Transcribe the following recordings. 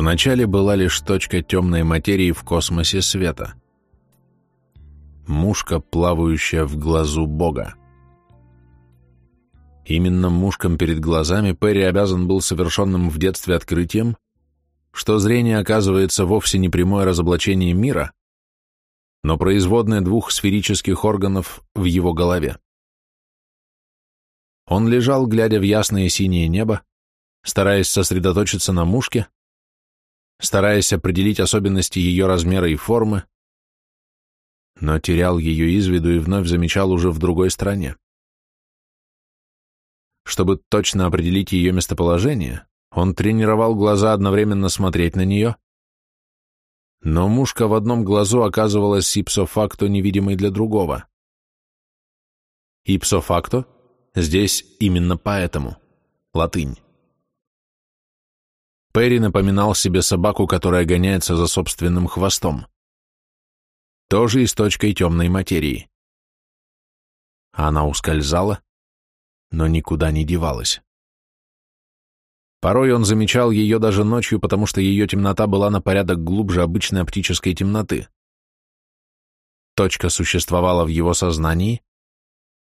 Вначале была лишь точка темной материи в космосе света. Мушка, плавающая в глазу Бога. Именно мушкам перед глазами Перри обязан был совершенным в детстве открытием, что зрение оказывается вовсе не прямое разоблачение мира, но производное двух сферических органов в его голове. Он лежал, глядя в ясное синее небо, стараясь сосредоточиться на мушке, стараясь определить особенности ее размера и формы, но терял ее из виду и вновь замечал уже в другой стране. Чтобы точно определить ее местоположение, он тренировал глаза одновременно смотреть на нее, но мушка в одном глазу оказывалась ипсофакто невидимой для другого. Ипсофакто здесь именно поэтому, латынь. Перри напоминал себе собаку, которая гоняется за собственным хвостом. Тоже и с точкой темной материи. Она ускользала, но никуда не девалась. Порой он замечал ее даже ночью, потому что ее темнота была на порядок глубже обычной оптической темноты. Точка существовала в его сознании,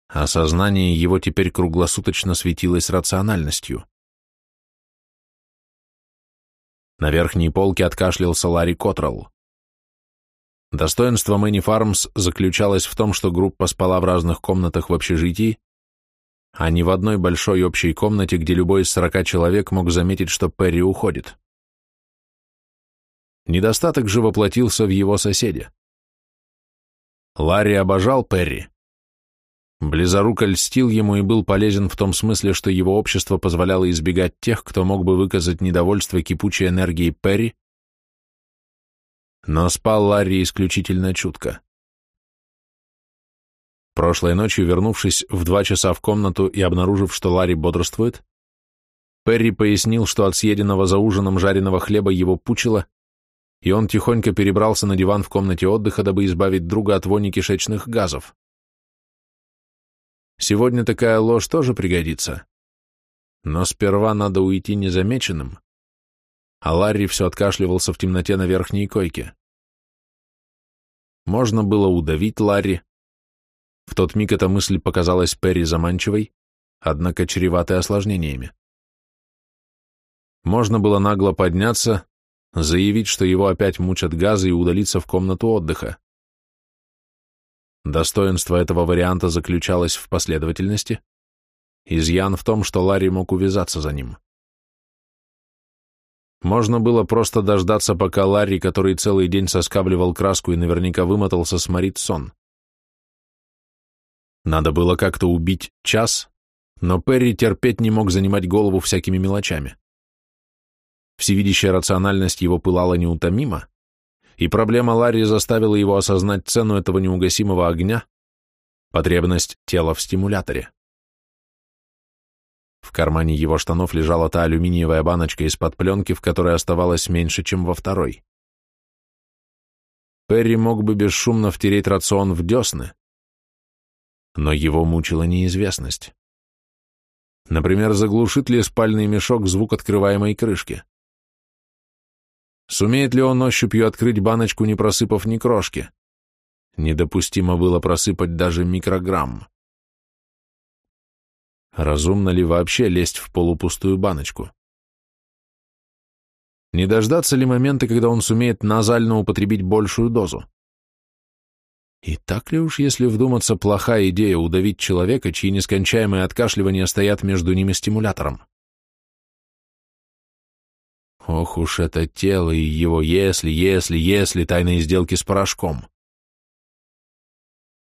а сознание его теперь круглосуточно светилось рациональностью. На верхней полке откашлялся Ларри Котрелл. Достоинство Мэнни Фармс заключалось в том, что группа спала в разных комнатах в общежитии, а не в одной большой общей комнате, где любой из сорока человек мог заметить, что Перри уходит. Недостаток же воплотился в его соседе. Ларри обожал Перри, Близоруко льстил ему и был полезен в том смысле, что его общество позволяло избегать тех, кто мог бы выказать недовольство кипучей энергией Перри, но спал Ларри исключительно чутко. Прошлой ночью, вернувшись в два часа в комнату и обнаружив, что Ларри бодрствует, Перри пояснил, что от съеденного за ужином жареного хлеба его пучило, и он тихонько перебрался на диван в комнате отдыха, дабы избавить друга от вони кишечных газов. Сегодня такая ложь тоже пригодится. Но сперва надо уйти незамеченным. А Ларри все откашливался в темноте на верхней койке. Можно было удавить Ларри. В тот миг эта мысль показалась Перри заманчивой, однако чреватой осложнениями. Можно было нагло подняться, заявить, что его опять мучат газы и удалиться в комнату отдыха. Достоинство этого варианта заключалось в последовательности. Изъян в том, что Ларри мог увязаться за ним. Можно было просто дождаться, пока Ларри, который целый день соскабливал краску и наверняка вымотался, сморит сон. Надо было как-то убить час, но Перри терпеть не мог занимать голову всякими мелочами. Всевидящая рациональность его пылала неутомимо, и проблема Ларри заставила его осознать цену этого неугасимого огня, потребность тела в стимуляторе. В кармане его штанов лежала та алюминиевая баночка из-под пленки, в которой оставалось меньше, чем во второй. Перри мог бы бесшумно втереть рацион в десны, но его мучила неизвестность. Например, заглушит ли спальный мешок звук открываемой крышки? Сумеет ли он ощупью открыть баночку, не просыпав ни крошки? Недопустимо было просыпать даже микрограмм. Разумно ли вообще лезть в полупустую баночку? Не дождаться ли момента, когда он сумеет назально употребить большую дозу? И так ли уж, если вдуматься, плохая идея удавить человека, чьи нескончаемые откашливания стоят между ними стимулятором? Ох уж это тело и его «если, если, если» тайные сделки с порошком.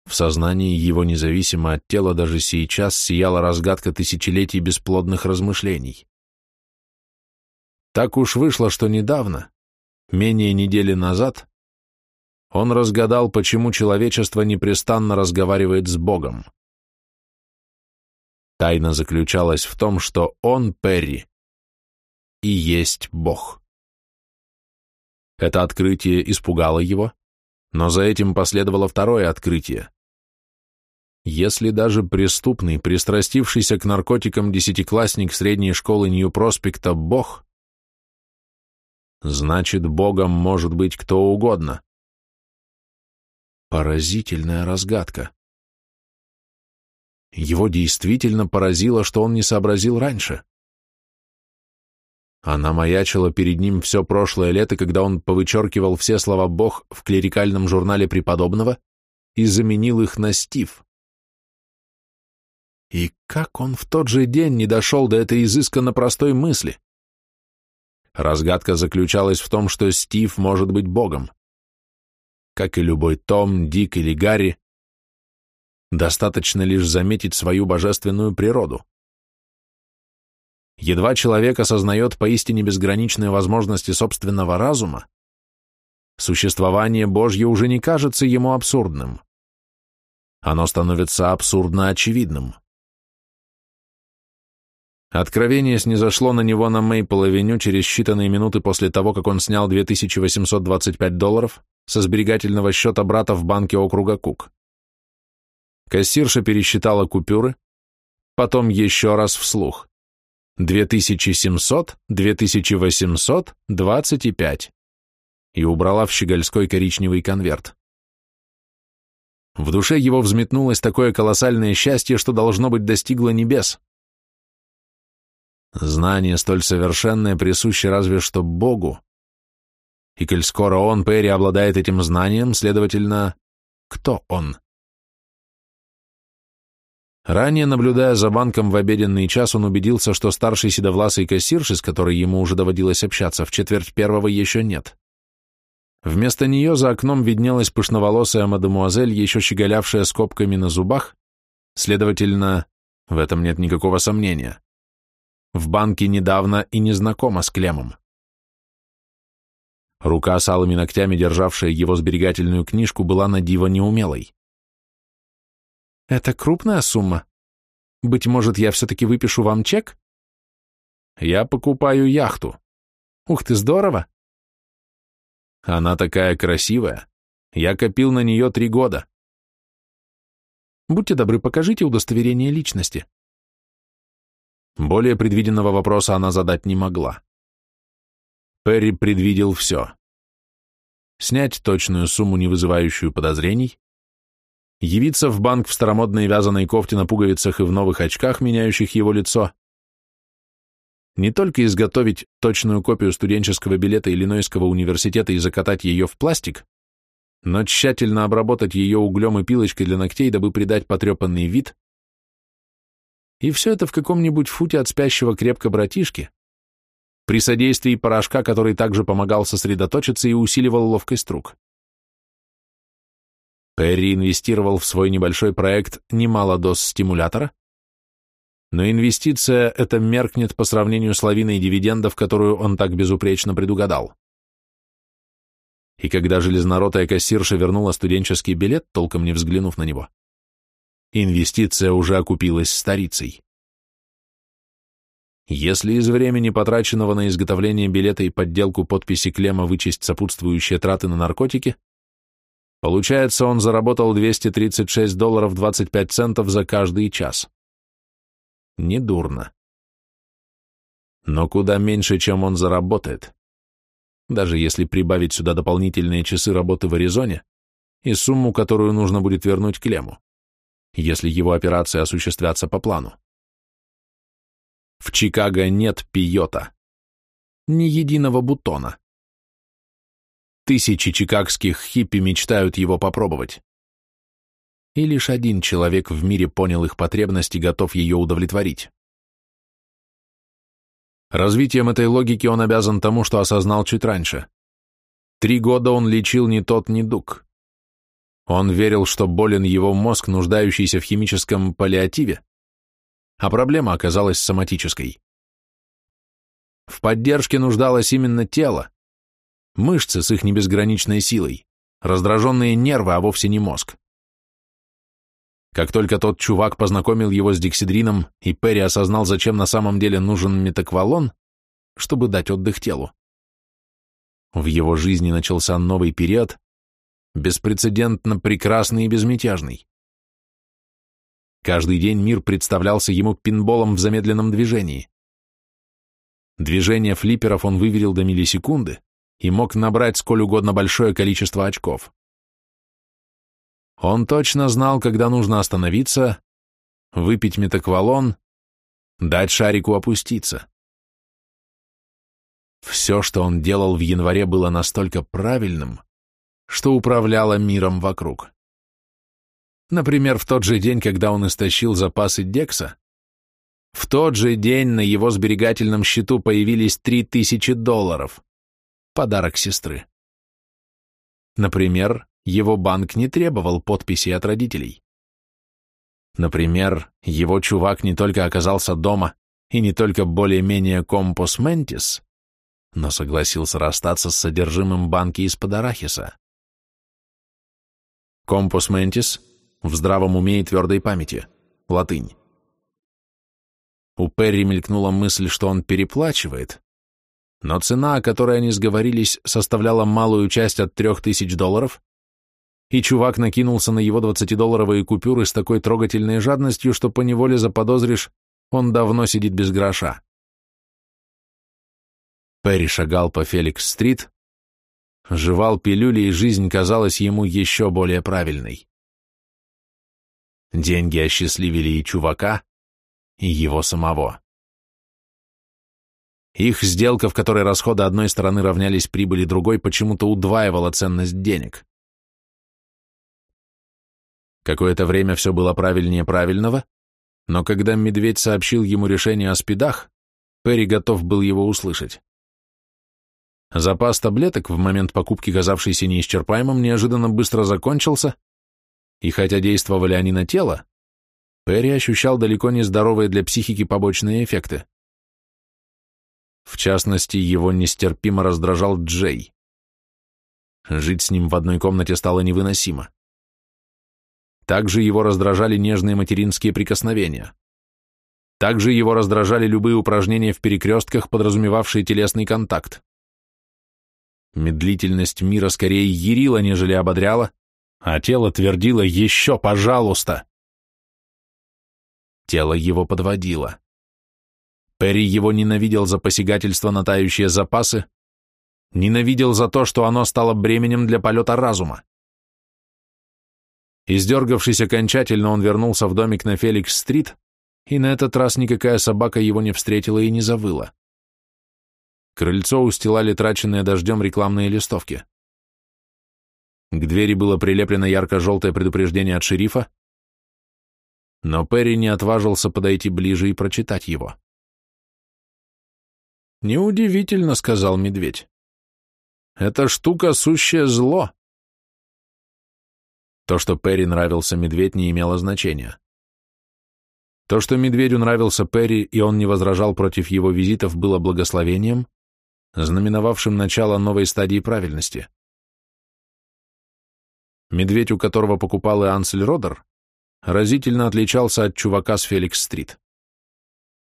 В сознании его независимо от тела даже сейчас сияла разгадка тысячелетий бесплодных размышлений. Так уж вышло, что недавно, менее недели назад, он разгадал, почему человечество непрестанно разговаривает с Богом. Тайна заключалась в том, что он, Перри, и есть Бог. Это открытие испугало его, но за этим последовало второе открытие. Если даже преступный, пристрастившийся к наркотикам десятиклассник средней школы Нью-Проспекта Бог, значит, Богом может быть кто угодно. Поразительная разгадка. Его действительно поразило, что он не сообразил раньше. Она маячила перед ним все прошлое лето, когда он повычеркивал все слова «Бог» в клерикальном журнале преподобного и заменил их на «Стив». И как он в тот же день не дошел до этой изысканно простой мысли? Разгадка заключалась в том, что Стив может быть богом. Как и любой Том, Дик или Гарри, достаточно лишь заметить свою божественную природу едва человек осознает поистине безграничные возможности собственного разума, существование Божье уже не кажется ему абсурдным. Оно становится абсурдно очевидным. Откровение снизошло на него на Мейпл-авеню через считанные минуты после того, как он снял 2825 долларов со сберегательного счета брата в банке округа Кук. Кассирша пересчитала купюры, потом еще раз вслух. 2700-2825 и убрала в щегольской коричневый конверт. В душе его взметнулось такое колоссальное счастье, что должно быть достигло небес. Знание столь совершенное присуще разве что Богу. И коль скоро он, Перри, обладает этим знанием, следовательно, кто он? Ранее, наблюдая за банком в обеденный час, он убедился, что старший седовласый кассирши, с которой ему уже доводилось общаться, в четверть первого еще нет. Вместо нее за окном виднелась пышноволосая мадемуазель, еще щеголявшая скобками на зубах, следовательно, в этом нет никакого сомнения. В банке недавно и не знакома с Клемом. Рука с алыми ногтями, державшая его сберегательную книжку, была на диво неумелой. Это крупная сумма. Быть может, я все-таки выпишу вам чек? Я покупаю яхту. Ух ты, здорово! Она такая красивая. Я копил на нее три года. Будьте добры, покажите удостоверение личности. Более предвиденного вопроса она задать не могла. Перри предвидел все. Снять точную сумму, не вызывающую подозрений, явиться в банк в старомодной вязаной кофте на пуговицах и в новых очках, меняющих его лицо, не только изготовить точную копию студенческого билета Иллинойского университета и закатать ее в пластик, но тщательно обработать ее углем и пилочкой для ногтей, дабы придать потрепанный вид, и все это в каком-нибудь футе от спящего крепко братишки, при содействии порошка, который также помогал сосредоточиться и усиливал ловкость рук. Перри инвестировал в свой небольшой проект немало доз стимулятора, но инвестиция эта меркнет по сравнению с лавиной дивидендов, которую он так безупречно предугадал. И когда железноротая кассирша вернула студенческий билет, толком не взглянув на него, инвестиция уже окупилась старицей. Если из времени, потраченного на изготовление билета и подделку подписи Клема, вычесть сопутствующие траты на наркотики, Получается, он заработал 236 долларов 25 центов за каждый час. Недурно. Но куда меньше, чем он заработает. Даже если прибавить сюда дополнительные часы работы в Аризоне и сумму, которую нужно будет вернуть Клему, если его операции осуществятся по плану. В Чикаго нет пиота. Ни единого бутона. Тысячи чикагских хиппи мечтают его попробовать. И лишь один человек в мире понял их потребность и готов ее удовлетворить. Развитием этой логики он обязан тому, что осознал чуть раньше. Три года он лечил не тот недуг. Он верил, что болен его мозг, нуждающийся в химическом паллиативе, а проблема оказалась соматической. В поддержке нуждалось именно тело, Мышцы с их небезграничной силой, раздраженные нервы, а вовсе не мозг. Как только тот чувак познакомил его с диксидрином, и Перри осознал, зачем на самом деле нужен метаквалон, чтобы дать отдых телу. В его жизни начался новый период, беспрецедентно прекрасный и безмятежный. Каждый день мир представлялся ему пинболом в замедленном движении. Движение флипперов он выверил до миллисекунды, и мог набрать сколь угодно большое количество очков. Он точно знал, когда нужно остановиться, выпить метаквалон, дать шарику опуститься. Все, что он делал в январе, было настолько правильным, что управляло миром вокруг. Например, в тот же день, когда он истощил запасы Декса, в тот же день на его сберегательном счету появились 3000 долларов подарок сестры. Например, его банк не требовал подписи от родителей. Например, его чувак не только оказался дома и не только более-менее компос ментис, но согласился расстаться с содержимым банки из-под арахиса. Компос ментис в здравом уме и твердой памяти. Латынь. У Перри мелькнула мысль, что он переплачивает, но цена, о которой они сговорились, составляла малую часть от трех тысяч долларов, и чувак накинулся на его двадцатидолларовые купюры с такой трогательной жадностью, что поневоле заподозришь, он давно сидит без гроша. Перри шагал по Феликс-стрит, жевал пилюли, и жизнь казалась ему еще более правильной. Деньги осчастливили и чувака, и его самого. Их сделка, в которой расходы одной стороны равнялись прибыли другой, почему-то удваивала ценность денег. Какое-то время все было правильнее правильного, но когда медведь сообщил ему решение о спидах, Перри готов был его услышать. Запас таблеток, в момент покупки казавшийся неисчерпаемым, неожиданно быстро закончился, и хотя действовали они на тело, Перри ощущал далеко не здоровые для психики побочные эффекты. В частности, его нестерпимо раздражал Джей. Жить с ним в одной комнате стало невыносимо. Также его раздражали нежные материнские прикосновения. Также его раздражали любые упражнения в перекрестках, подразумевавшие телесный контакт. Медлительность мира скорее ярила, нежели ободряла, а тело твердило «Еще, пожалуйста!». Тело его подводило. Перри его ненавидел за посягательство на тающие запасы, ненавидел за то, что оно стало бременем для полета разума. Издергавшись окончательно, он вернулся в домик на Феликс-стрит, и на этот раз никакая собака его не встретила и не завыла. Крыльцо устилали траченные дождем рекламные листовки. К двери было прилеплено ярко-желтое предупреждение от шерифа, но Перри не отважился подойти ближе и прочитать его. «Неудивительно», — сказал медведь. «Эта штука — сущее зло». То, что Перри нравился медведь, не имело значения. То, что медведю нравился Перри, и он не возражал против его визитов, было благословением, знаменовавшим начало новой стадии правильности. Медведь, у которого покупал и Ансель Родер, разительно отличался от чувака с Феликс-стрит.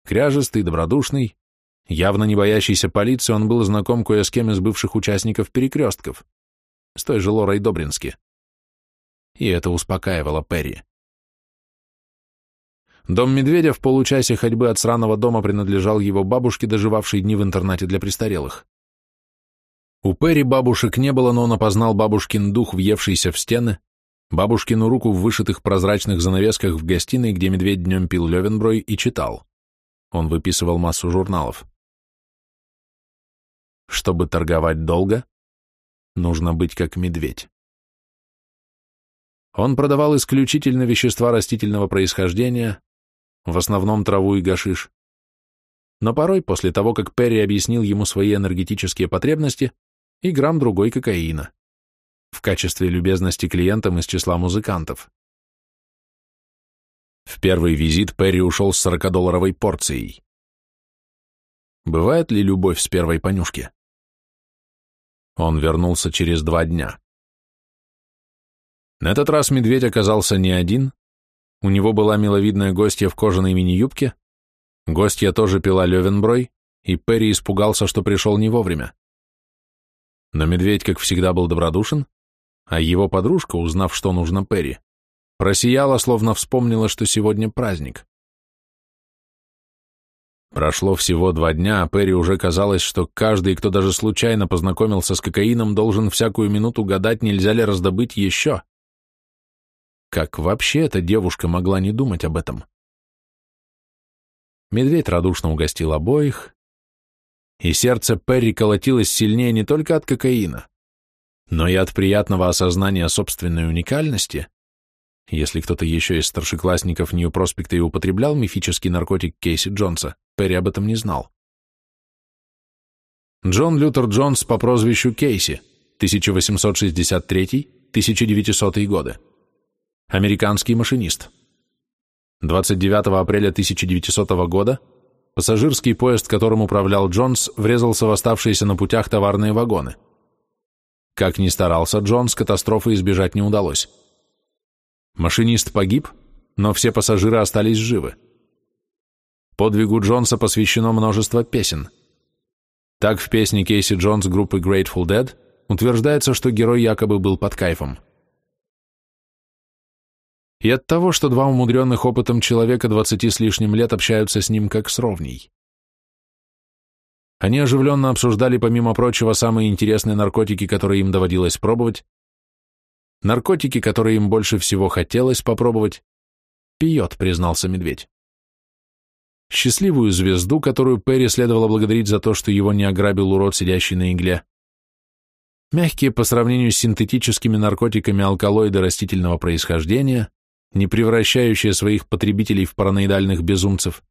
Кряжестый, добродушный, явно не боящийся полиции, он был знаком кое с кем из бывших участников перекрестков, с той же Лорой Добрински. И это успокаивало Перри. Дом Медведя в получасе ходьбы от сраного дома принадлежал его бабушке, доживавшей дни в интернате для престарелых. У Перри бабушек не было, но он опознал бабушкин дух, въевшийся в стены, бабушкину руку в вышитых прозрачных занавесках в гостиной, где медведь днем пил левенброй и читал. Он выписывал массу журналов. Чтобы торговать долго, нужно быть как медведь. Он продавал исключительно вещества растительного происхождения, в основном траву и гашиш. Но порой, после того, как Перри объяснил ему свои энергетические потребности, и грамм другой кокаина в качестве любезности клиентам из числа музыкантов. В первый визит Перри ушел с 40-долларовой порцией. Бывает ли любовь с первой понюшки? Он вернулся через два дня. На этот раз медведь оказался не один. У него была миловидная гостья в кожаной мини-юбке. Гостья тоже пила левенброй, и Перри испугался, что пришел не вовремя. Но медведь, как всегда, был добродушен, а его подружка, узнав, что нужно Перри, просияла, словно вспомнила, что сегодня праздник. Прошло всего два дня, а Перри уже казалось, что каждый, кто даже случайно познакомился с кокаином, должен всякую минуту гадать, нельзя ли раздобыть еще. Как вообще эта девушка могла не думать об этом? Медведь радушно угостил обоих, и сердце Перри колотилось сильнее не только от кокаина, но и от приятного осознания собственной уникальности. Если кто-то еще из старшеклассников Нью-Проспекта и употреблял мифический наркотик Кейси Джонса, Перри об этом не знал. Джон Лютер Джонс по прозвищу Кейси, 1863-1900 годы. Американский машинист. 29 апреля 1900 года пассажирский поезд, которым управлял Джонс, врезался в оставшиеся на путях товарные вагоны. Как ни старался Джонс, катастрофы избежать не удалось. Машинист погиб, но все пассажиры остались живы. Подвигу Джонса посвящено множество песен. Так в песне Кейси Джонс группы Grateful Dead утверждается, что герой якобы был под кайфом. И от того, что два умудренных опытом человека 20 с лишним лет общаются с ним как с ровней. Они оживленно обсуждали, помимо прочего, самые интересные наркотики, которые им доводилось пробовать, наркотики, которые им больше всего хотелось попробовать. «Пьет», — признался медведь счастливую звезду, которую Перри следовало благодарить за то, что его не ограбил урод, сидящий на игле. Мягкие по сравнению с синтетическими наркотиками алкалоиды растительного происхождения, не превращающие своих потребителей в параноидальных безумцев,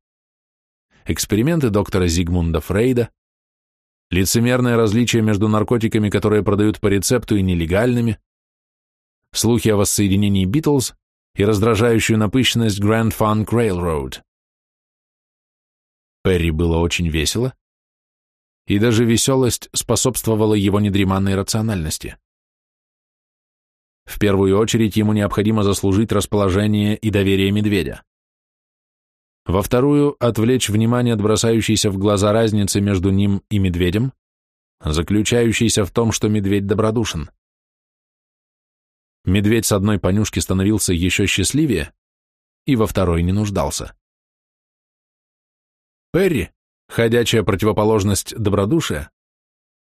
эксперименты доктора Зигмунда Фрейда, лицемерное различие между наркотиками, которые продают по рецепту и нелегальными, слухи о воссоединении Битлз и раздражающую напыщенность Grand Funk Railroad. Перри было очень весело, и даже веселость способствовала его недреманной рациональности. В первую очередь ему необходимо заслужить расположение и доверие медведя. Во вторую – отвлечь внимание от бросающейся в глаза разницы между ним и медведем, заключающейся в том, что медведь добродушен. Медведь с одной понюшки становился еще счастливее, и во второй не нуждался. Перри — ходячая противоположность добродушия,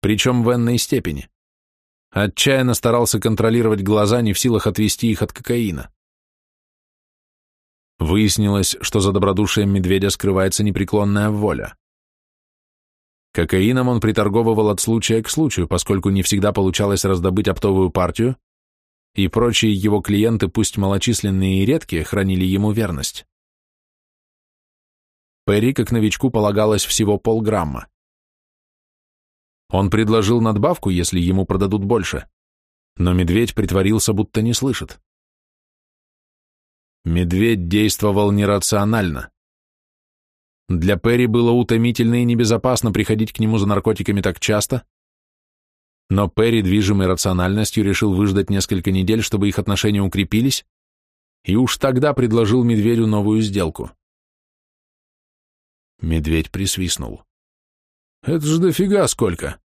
причем в энной степени. Отчаянно старался контролировать глаза, не в силах отвести их от кокаина. Выяснилось, что за добродушием медведя скрывается непреклонная воля. Кокаином он приторговывал от случая к случаю, поскольку не всегда получалось раздобыть оптовую партию, и прочие его клиенты, пусть малочисленные и редкие, хранили ему верность. Перри, как новичку, полагалось всего полграмма. Он предложил надбавку, если ему продадут больше, но медведь притворился, будто не слышит. Медведь действовал нерационально. Для Перри было утомительно и небезопасно приходить к нему за наркотиками так часто, но Перри, движимый рациональностью, решил выждать несколько недель, чтобы их отношения укрепились, и уж тогда предложил медведю новую сделку — Медведь присвистнул. «Это же дофига сколько!»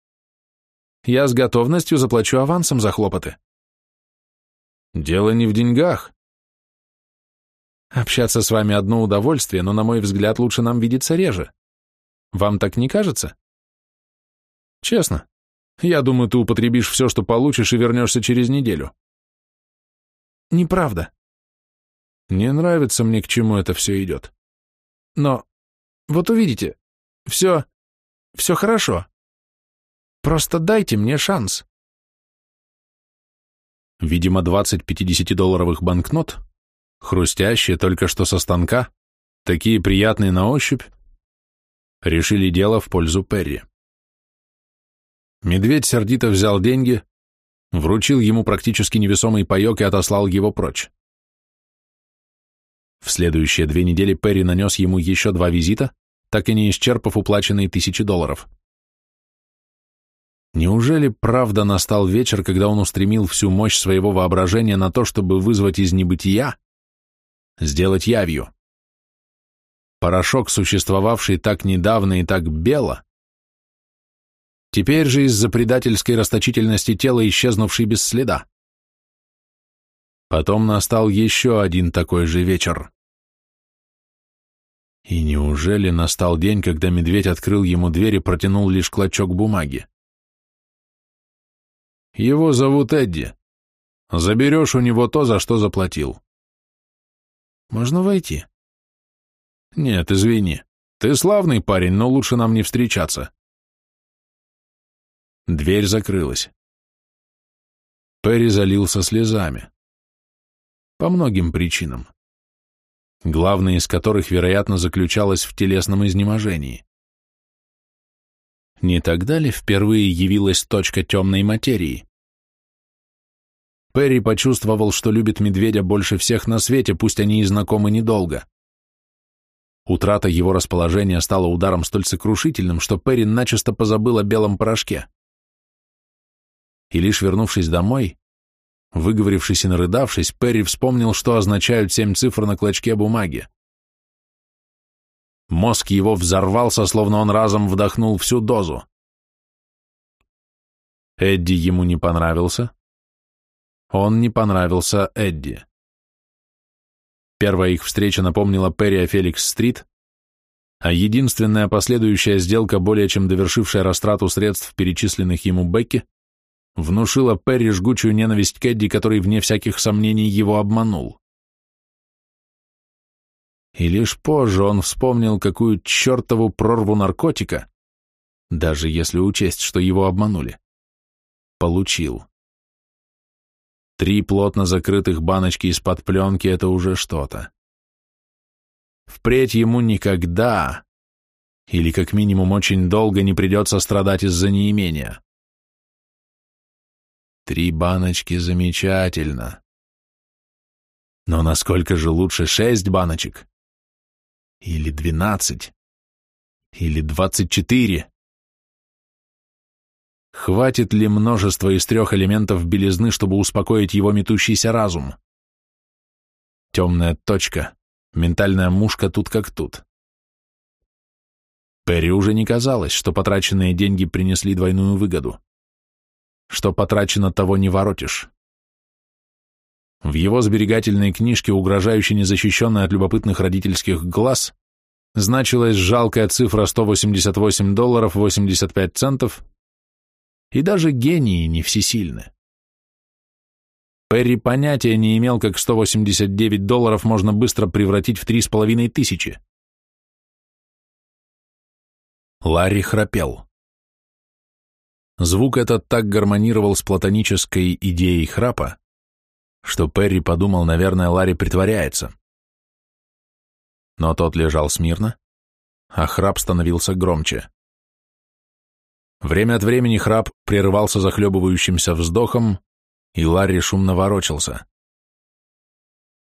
«Я с готовностью заплачу авансом за хлопоты». «Дело не в деньгах». «Общаться с вами одно удовольствие, но, на мой взгляд, лучше нам видеться реже. Вам так не кажется?» «Честно, я думаю, ты употребишь все, что получишь, и вернешься через неделю». «Неправда». «Не нравится мне, к чему это все идет. Но вот увидите. Все... все хорошо. Просто дайте мне шанс. Видимо, 20 50-долларовых банкнот, хрустящие только что со станка, такие приятные на ощупь, решили дело в пользу Перри. Медведь сердито взял деньги, вручил ему практически невесомый паек и отослал его прочь. В следующие две недели Перри нанес ему еще два визита, так и не исчерпав уплаченные тысячи долларов. Неужели правда настал вечер, когда он устремил всю мощь своего воображения на то, чтобы вызвать из небытия, сделать явью? Порошок, существовавший так недавно и так бело, теперь же из-за предательской расточительности тела, исчезнувший без следа. Потом настал еще один такой же вечер. И неужели настал день, когда медведь открыл ему дверь и протянул лишь клочок бумаги? Его зовут Эдди. Заберешь у него то, за что заплатил. Можно войти? Нет, извини. Ты славный парень, но лучше нам не встречаться. Дверь закрылась. Перри залился слезами. По многим причинам. Главная из которых, вероятно, заключалась в телесном изнеможении. Не тогда ли впервые явилась точка темной материи? Перри почувствовал, что любит медведя больше всех на свете, пусть они и знакомы недолго. Утрата его расположения стала ударом столь сокрушительным, что Перри начисто позабыл о белом порошке. И лишь вернувшись домой, Выговорившись и нарыдавшись, Перри вспомнил, что означают семь цифр на клочке бумаги. Мозг его взорвался, словно он разом вдохнул всю дозу. Эдди ему не понравился. Он не понравился Эдди. Первая их встреча напомнила Перри о Феликс-стрит, а единственная последующая сделка, более чем довершившая растрату средств, перечисленных ему Бекки, внушила Перри жгучую ненависть Кэдди, который, вне всяких сомнений, его обманул. И лишь позже он вспомнил, какую чертову прорву наркотика, даже если учесть, что его обманули, получил. Три плотно закрытых баночки из-под пленки — это уже что-то. Впредь ему никогда, или как минимум очень долго, не придется страдать из-за неимения. Три баночки замечательно. Но насколько же лучше шесть баночек? Или двенадцать? Или двадцать четыре? Хватит ли множество из трех элементов белизны, чтобы успокоить его метущийся разум? Темная точка, ментальная мушка тут как тут. Перри уже не казалось, что потраченные деньги принесли двойную выгоду что потрачено того не воротишь. В его сберегательной книжке, угрожающе незащищенной от любопытных родительских глаз, значилась жалкая цифра 188 долларов 85 центов, и даже гении не всесильны. Перри понятия не имел, как 189 долларов можно быстро превратить в 3,5 тысячи. Ларри храпел. Звук этот так гармонировал с платонической идеей храпа, что Перри подумал, наверное, Ларри притворяется. Но тот лежал смирно, а храп становился громче. Время от времени храп прерывался захлебывающимся вздохом, и Ларри шумно ворочался.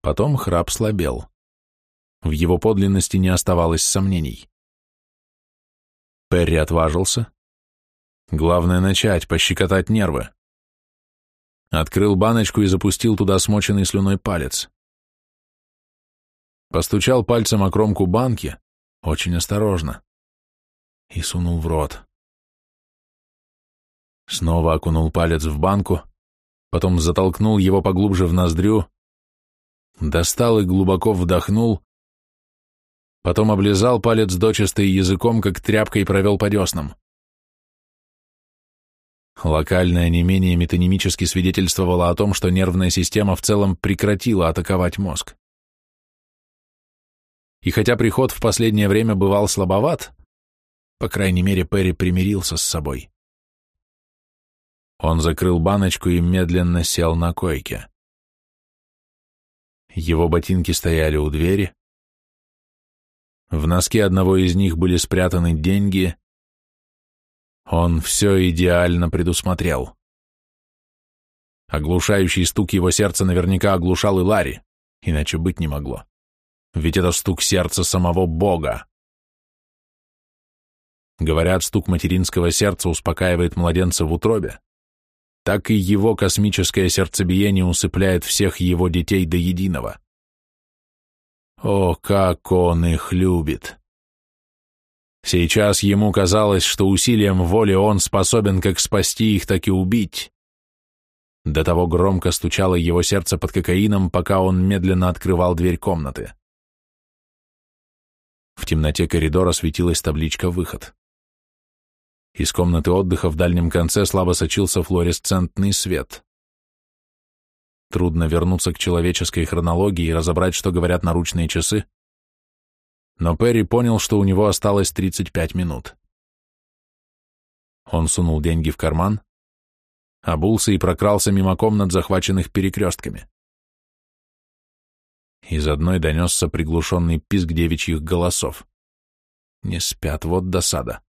Потом храп слабел. В его подлинности не оставалось сомнений. Перри отважился, Главное начать, пощекотать нервы. Открыл баночку и запустил туда смоченный слюной палец. Постучал пальцем о кромку банки, очень осторожно, и сунул в рот. Снова окунул палец в банку, потом затолкнул его поглубже в ноздрю, достал и глубоко вдохнул, потом облизал палец дочисто языком, как тряпкой провел по деснам. Локальное не менее метанимически свидетельствовало о том, что нервная система в целом прекратила атаковать мозг. И хотя приход в последнее время бывал слабоват, по крайней мере, Перри примирился с собой. Он закрыл баночку и медленно сел на койке. Его ботинки стояли у двери. В носке одного из них были спрятаны деньги, он все идеально предусмотрел. Оглушающий стук его сердца наверняка оглушал и Ларри, иначе быть не могло. Ведь это стук сердца самого Бога. Говорят, стук материнского сердца успокаивает младенца в утробе. Так и его космическое сердцебиение усыпляет всех его детей до единого. О, как он их любит! Сейчас ему казалось, что усилием воли он способен как спасти их, так и убить. До того громко стучало его сердце под кокаином, пока он медленно открывал дверь комнаты. В темноте коридора светилась табличка «Выход». Из комнаты отдыха в дальнем конце слабо сочился флуоресцентный свет. Трудно вернуться к человеческой хронологии и разобрать, что говорят наручные часы, но Перри понял, что у него осталось 35 минут. Он сунул деньги в карман, обулся и прокрался мимо комнат, захваченных перекрестками. Из одной донесся приглушенный писк девичьих голосов. Не спят, вот досада.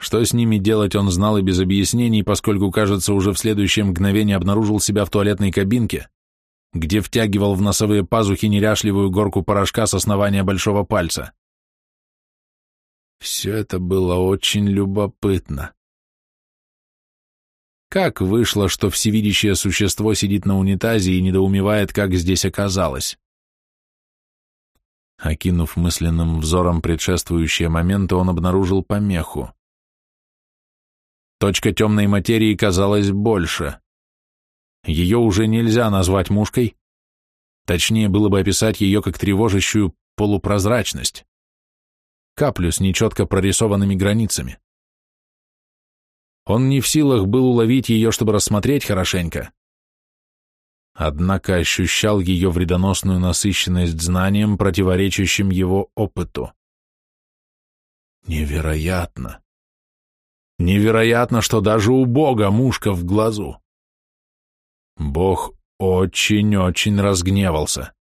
Что с ними делать, он знал и без объяснений, поскольку, кажется, уже в следующее мгновение обнаружил себя в туалетной кабинке, где втягивал в носовые пазухи неряшливую горку порошка с основания большого пальца. Все это было очень любопытно. Как вышло, что всевидящее существо сидит на унитазе и недоумевает, как здесь оказалось? Окинув мысленным взором предшествующие моменты, он обнаружил помеху. Точка темной материи казалась больше. Ее уже нельзя назвать мушкой. Точнее было бы описать ее как тревожащую полупрозрачность. Каплю с нечетко прорисованными границами. Он не в силах был уловить ее, чтобы рассмотреть хорошенько. Однако ощущал ее вредоносную насыщенность знанием, противоречащим его опыту. Невероятно! Невероятно, что даже у Бога мушка в глазу! Бог очень-очень разгневался.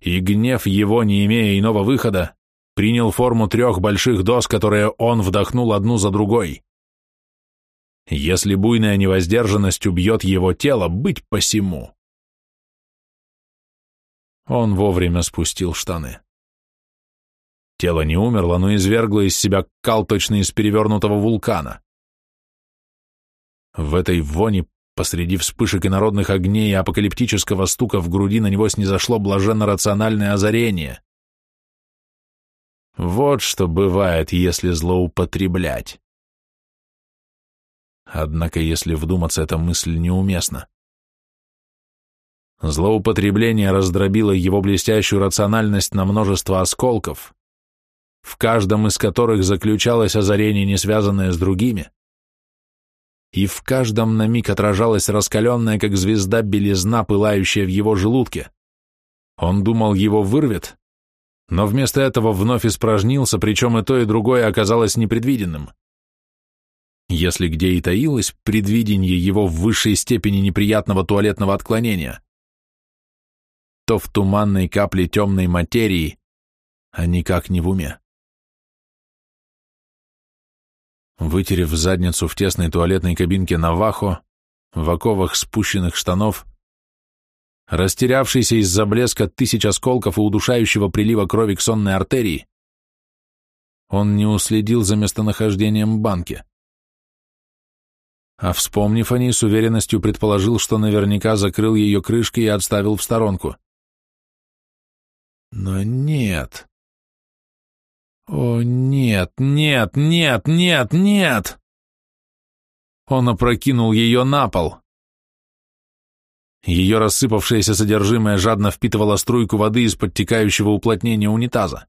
И гнев его, не имея иного выхода, принял форму трех больших доз, которые он вдохнул одну за другой. Если буйная невоздержанность убьет его тело, быть посему. Он вовремя спустил штаны. Тело не умерло, но извергло из себя кал точно из перевернутого вулкана. В этой воне. Посреди вспышек и народных огней и апокалиптического стука в груди на него снизошло блаженно-рациональное озарение. Вот что бывает, если злоупотреблять. Однако, если вдуматься, эта мысль неуместна. Злоупотребление раздробило его блестящую рациональность на множество осколков, в каждом из которых заключалось озарение, не связанное с другими, и в каждом на миг отражалась раскаленная, как звезда, белизна, пылающая в его желудке. Он думал, его вырвет, но вместо этого вновь испражнился, причем и то, и другое оказалось непредвиденным. Если где и таилось предвидение его в высшей степени неприятного туалетного отклонения, то в туманной капле темной материи, а никак не в уме. Вытерев задницу в тесной туалетной кабинке Навахо, в оковах спущенных штанов, растерявшийся из-за блеска тысяч осколков и удушающего прилива крови к сонной артерии, он не уследил за местонахождением банки. А вспомнив о ней, с уверенностью предположил, что наверняка закрыл ее крышкой и отставил в сторонку. Но нет. О, нет, нет, нет, нет, нет! Он опрокинул ее на пол. Ее рассыпавшееся содержимое жадно впитывало струйку воды из подтекающего уплотнения унитаза.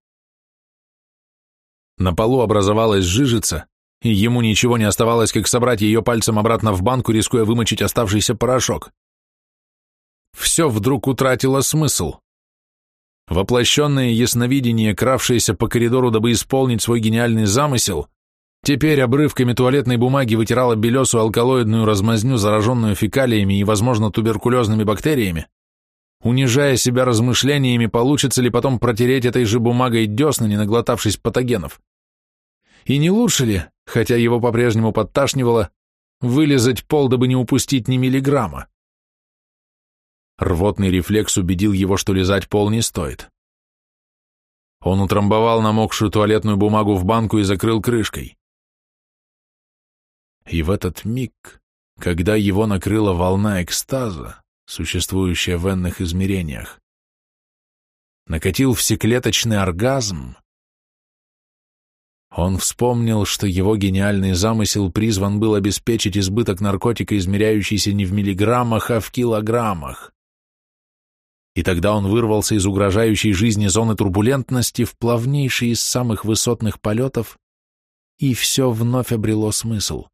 На полу образовалась жижица, и ему ничего не оставалось, как собрать ее пальцем обратно в банку, рискуя вымочить оставшийся порошок. Все вдруг утратило смысл воплощенное ясновидение, кравшееся по коридору, дабы исполнить свой гениальный замысел, теперь обрывками туалетной бумаги вытирала белесую алкалоидную размазню, зараженную фекалиями и, возможно, туберкулезными бактериями, унижая себя размышлениями, получится ли потом протереть этой же бумагой десна, не наглотавшись патогенов. И не лучше ли, хотя его по-прежнему подташнивало, вылезать пол, дабы не упустить ни миллиграмма? Рвотный рефлекс убедил его, что лизать пол не стоит. Он утрамбовал намокшую туалетную бумагу в банку и закрыл крышкой. И в этот миг, когда его накрыла волна экстаза, существующая в энных измерениях, накатил всеклеточный оргазм, он вспомнил, что его гениальный замысел призван был обеспечить избыток наркотика, измеряющийся не в миллиграммах, а в килограммах и тогда он вырвался из угрожающей жизни зоны турбулентности в плавнейший из самых высотных полетов, и все вновь обрело смысл.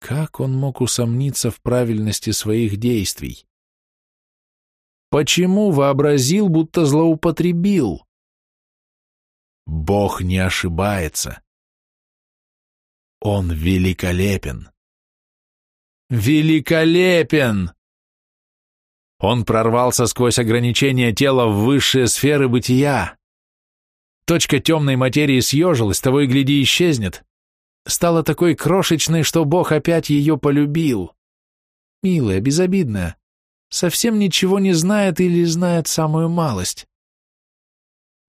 Как он мог усомниться в правильности своих действий? Почему вообразил, будто злоупотребил? Бог не ошибается. Он великолепен. Великолепен! Он прорвался сквозь ограничения тела в высшие сферы бытия. Точка темной материи съежилась, того и гляди исчезнет. Стала такой крошечной, что Бог опять ее полюбил. Милая, безобидная, совсем ничего не знает или знает самую малость.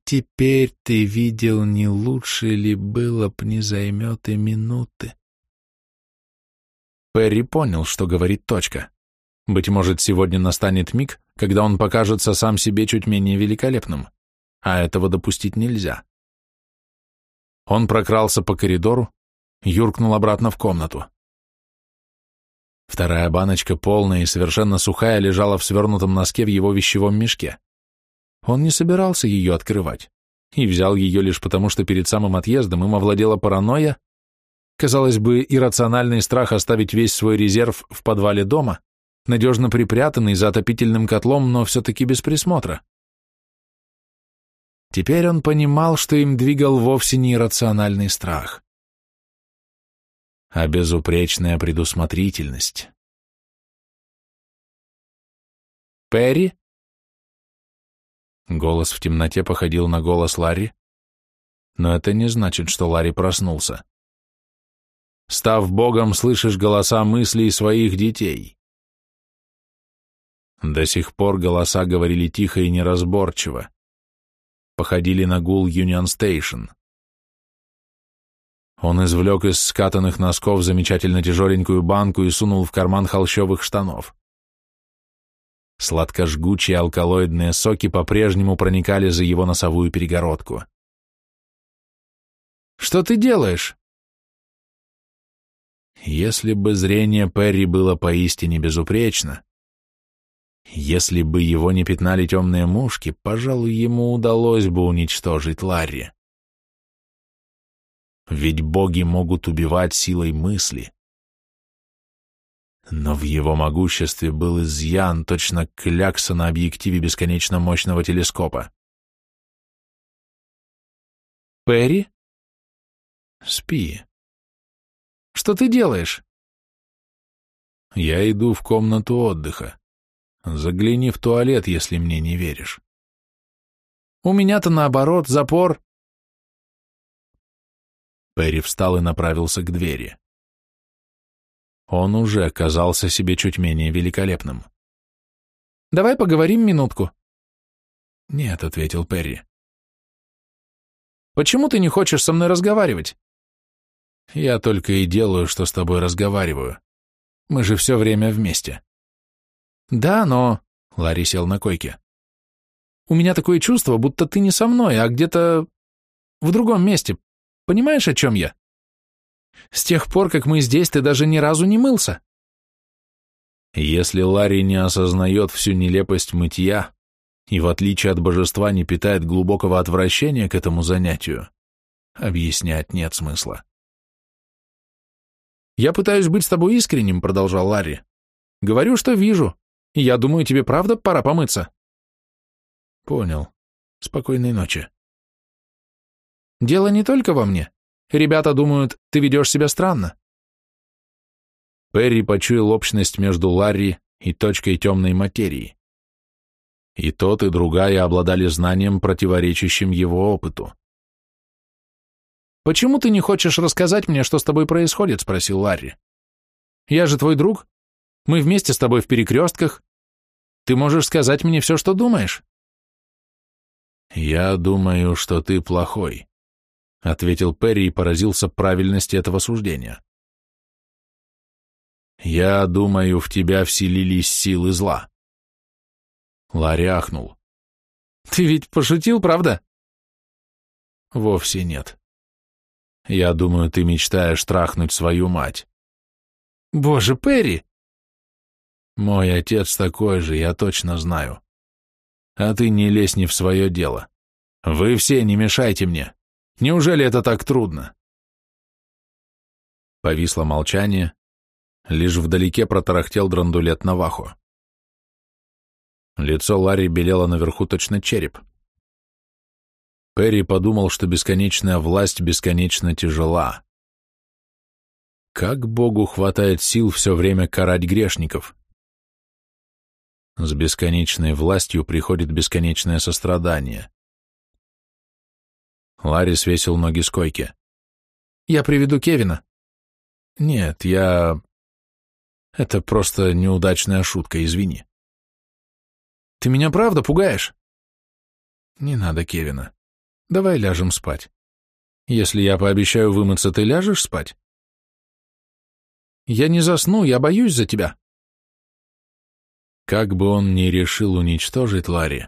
Теперь ты видел, не лучше ли было б не займет и минуты. Перри понял, что говорит точка. Быть может, сегодня настанет миг, когда он покажется сам себе чуть менее великолепным, а этого допустить нельзя. Он прокрался по коридору, юркнул обратно в комнату. Вторая баночка, полная и совершенно сухая, лежала в свернутом носке в его вещевом мешке. Он не собирался ее открывать и взял ее лишь потому, что перед самым отъездом им овладела паранойя, казалось бы, иррациональный страх оставить весь свой резерв в подвале дома, надежно припрятанный за отопительным котлом, но все-таки без присмотра. Теперь он понимал, что им двигал вовсе не иррациональный страх, а безупречная предусмотрительность. «Перри?» Голос в темноте походил на голос Ларри, но это не значит, что Ларри проснулся. Став Богом, слышишь голоса мыслей своих детей. До сих пор голоса говорили тихо и неразборчиво. Походили на гул Юнион Стейшн. Он извлек из скатанных носков замечательно тяжеленькую банку и сунул в карман холщовых штанов. Сладко жгучие алкалоидные соки по-прежнему проникали за его носовую перегородку. «Что ты делаешь?» Если бы зрение Перри было поистине безупречно, если бы его не пятнали темные мушки, пожалуй, ему удалось бы уничтожить Ларри. Ведь боги могут убивать силой мысли. Но в его могуществе был изъян, точно клякса на объективе бесконечно мощного телескопа. «Перри?» «Спи». «Что ты делаешь?» «Я иду в комнату отдыха». Загляни в туалет, если мне не веришь. У меня-то наоборот, запор. Перри встал и направился к двери. Он уже казался себе чуть менее великолепным. «Давай поговорим минутку». «Нет», — ответил Перри. «Почему ты не хочешь со мной разговаривать?» «Я только и делаю, что с тобой разговариваю. Мы же все время вместе». Да, но... Ларри сел на койке. У меня такое чувство, будто ты не со мной, а где-то в другом месте. Понимаешь, о чем я? С тех пор, как мы здесь, ты даже ни разу не мылся. Если Ларри не осознает всю нелепость мытья и, в отличие от божества, не питает глубокого отвращения к этому занятию, объяснять нет смысла. «Я пытаюсь быть с тобой искренним», — продолжал Ларри. «Говорю, что вижу, я думаю, тебе правда пора помыться». «Понял. Спокойной ночи». «Дело не только во мне. Ребята думают, ты ведешь себя странно». Перри почуял общность между Ларри и точкой темной материи. И тот, и другая обладали знанием, противоречащим его опыту. «Почему ты не хочешь рассказать мне, что с тобой происходит?» — спросил Ларри. «Я же твой друг. Мы вместе с тобой в перекрестках. Ты можешь сказать мне все, что думаешь?» «Я думаю, что ты плохой», — ответил Перри и поразился правильности этого суждения. «Я думаю, в тебя вселились силы зла». Ларри ахнул. «Ты ведь пошутил, правда?» «Вовсе нет. Я думаю, ты мечтаешь трахнуть свою мать». «Боже, Перри!» Мой отец такой же, я точно знаю. А ты не лезь не в свое дело. Вы все не мешайте мне. Неужели это так трудно? Повисло молчание. Лишь вдалеке протарахтел драндулет Навахо. Лицо Ларри белело наверху точно череп. Перри подумал, что бесконечная власть бесконечно тяжела. Как Богу хватает сил все время карать грешников? С бесконечной властью приходит бесконечное сострадание. Ларри свесил ноги с койки. «Я приведу Кевина». «Нет, я...» «Это просто неудачная шутка, извини». «Ты меня правда пугаешь?» «Не надо Кевина. Давай ляжем спать. Если я пообещаю вымыться, ты ляжешь спать?» «Я не засну, я боюсь за тебя» как бы он ни решил уничтожить Ларри,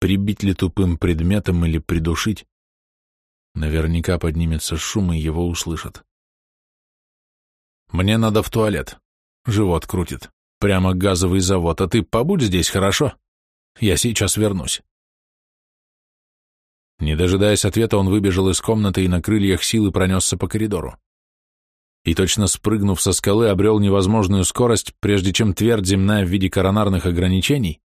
прибить ли тупым предметом или придушить, наверняка поднимется шум, и его услышат. «Мне надо в туалет», — живот крутит, — «прямо газовый завод, а ты побудь здесь, хорошо? Я сейчас вернусь». Не дожидаясь ответа, он выбежал из комнаты и на крыльях силы пронесся по коридору и, точно спрыгнув со скалы, обрел невозможную скорость, прежде чем твердь земная в виде коронарных ограничений,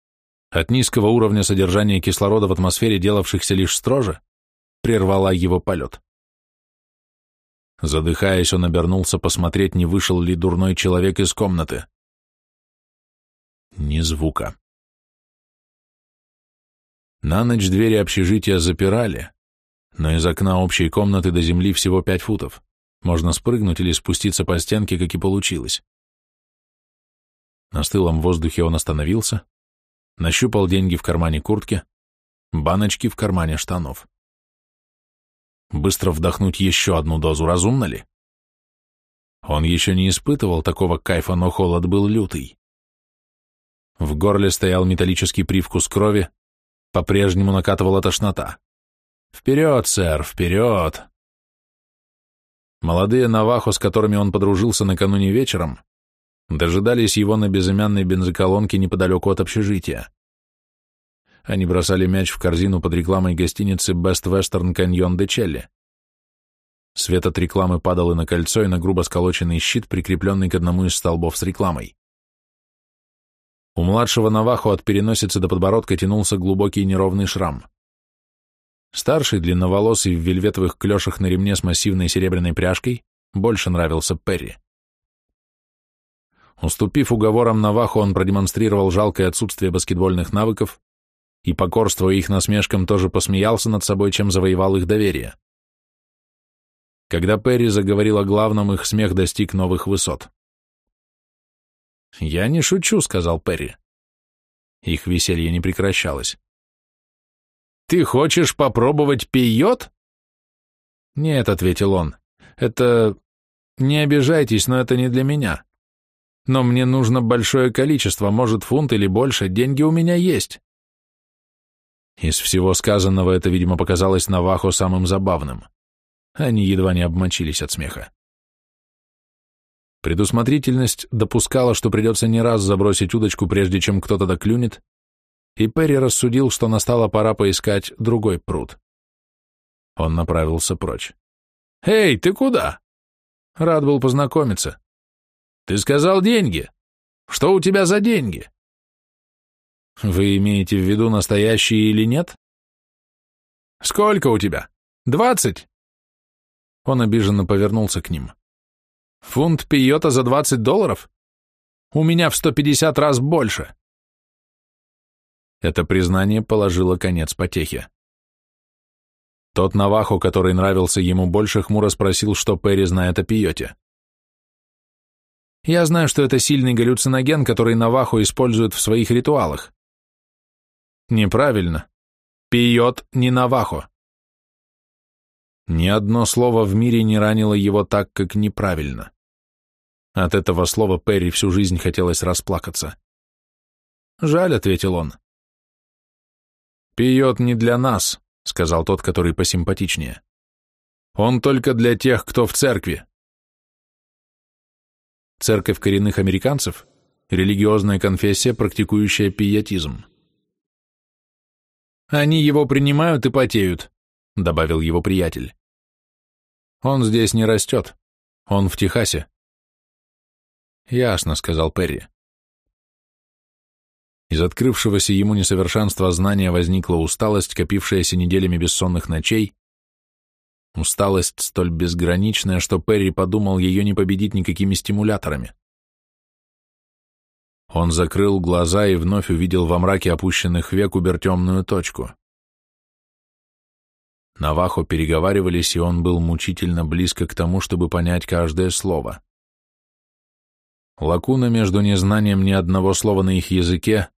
от низкого уровня содержания кислорода в атмосфере, делавшихся лишь строже, прервала его полет. Задыхаясь, он обернулся посмотреть, не вышел ли дурной человек из комнаты. Ни звука. На ночь двери общежития запирали, но из окна общей комнаты до земли всего пять футов. Можно спрыгнуть или спуститься по стенке, как и получилось. На стылом воздухе он остановился, нащупал деньги в кармане куртки, баночки в кармане штанов. Быстро вдохнуть еще одну дозу, разумно ли? Он еще не испытывал такого кайфа, но холод был лютый. В горле стоял металлический привкус крови, по-прежнему накатывала тошнота. «Вперед, сэр, вперед!» Молодые навахо, с которыми он подружился накануне вечером, дожидались его на безымянной бензоколонке неподалеку от общежития. Они бросали мяч в корзину под рекламой гостиницы Best Western Canyon de Chelle. Свет от рекламы падал и на кольцо, и на грубо сколоченный щит, прикрепленный к одному из столбов с рекламой. У младшего Навахо от переносицы до подбородка тянулся глубокий неровный шрам — Старший, длинноволосый, в вельветовых клешах на ремне с массивной серебряной пряжкой, больше нравился Перри. Уступив уговорам Навахо, он продемонстрировал жалкое отсутствие баскетбольных навыков и, покорствуя их насмешкам, тоже посмеялся над собой, чем завоевал их доверие. Когда Перри заговорил о главном, их смех достиг новых высот. «Я не шучу», — сказал Перри. Их веселье не прекращалось. Ты хочешь попробовать пиет? Нет, ответил он. Это... Не обижайтесь, но это не для меня. Но мне нужно большое количество, может, фунт или больше, деньги у меня есть. Из всего сказанного это, видимо, показалось Навахо самым забавным. Они едва не обмочились от смеха. Предусмотрительность допускала, что придется не раз забросить удочку, прежде чем кто-то доклюнет, и Перри рассудил, что настала пора поискать другой пруд. Он направился прочь. «Эй, ты куда?» Рад был познакомиться. «Ты сказал деньги. Что у тебя за деньги?» «Вы имеете в виду настоящие или нет?» «Сколько у тебя? Двадцать?» Он обиженно повернулся к ним. «Фунт пиота за двадцать долларов? У меня в сто пятьдесят раз больше!» Это признание положило конец потехе. Тот Навахо, который нравился ему больше, хмуро спросил, что Перри знает о пиоте. «Я знаю, что это сильный галлюциноген, который Навахо использует в своих ритуалах». «Неправильно. Пиот не Навахо». Ни одно слово в мире не ранило его так, как неправильно. От этого слова Перри всю жизнь хотелось расплакаться. «Жаль», — ответил он. «Пьет не для нас», — сказал тот, который посимпатичнее. «Он только для тех, кто в церкви». Церковь коренных американцев — религиозная конфессия, практикующая пиетизм. «Они его принимают и потеют», — добавил его приятель. «Он здесь не растет. Он в Техасе». «Ясно», — сказал Перри. Из открывшегося ему несовершенства знания возникла усталость, копившаяся неделями бессонных ночей, усталость столь безграничная, что Перри подумал ее не победить никакими стимуляторами. Он закрыл глаза и вновь увидел во мраке опущенных век убертемную точку. Навахо переговаривались, и он был мучительно близко к тому, чтобы понять каждое слово. Лакуна между незнанием ни одного слова на их языке